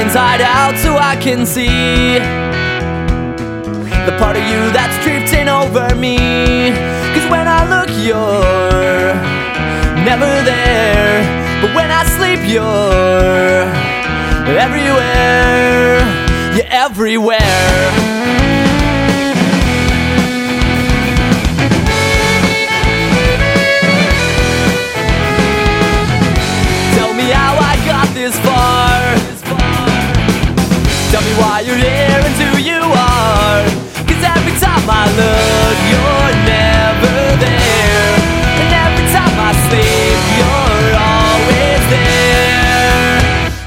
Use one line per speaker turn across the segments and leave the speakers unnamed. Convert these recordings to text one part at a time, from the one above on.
inside out so I can see the part of you that's drifting over me. Cause when I look, you're never there. But when I sleep, you're everywhere. You're everywhere.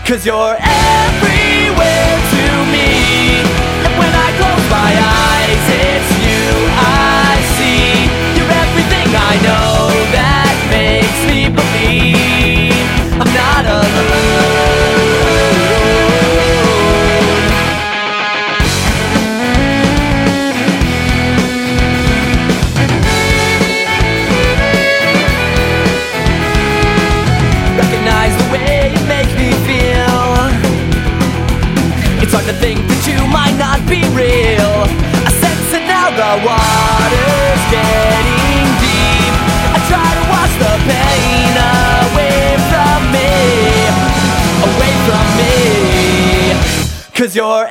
Cause you're The water's getting deep? I try to wash the pain away from me. Away from me. Cause you're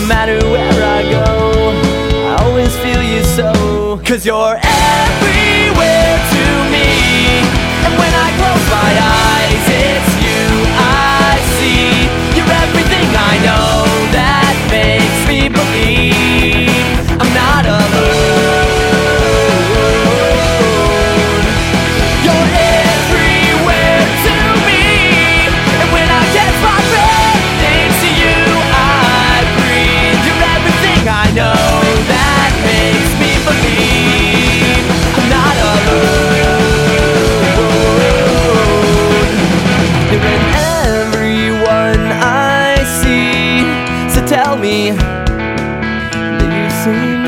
no matter where I go. I always feel you so, cause you're. Do you see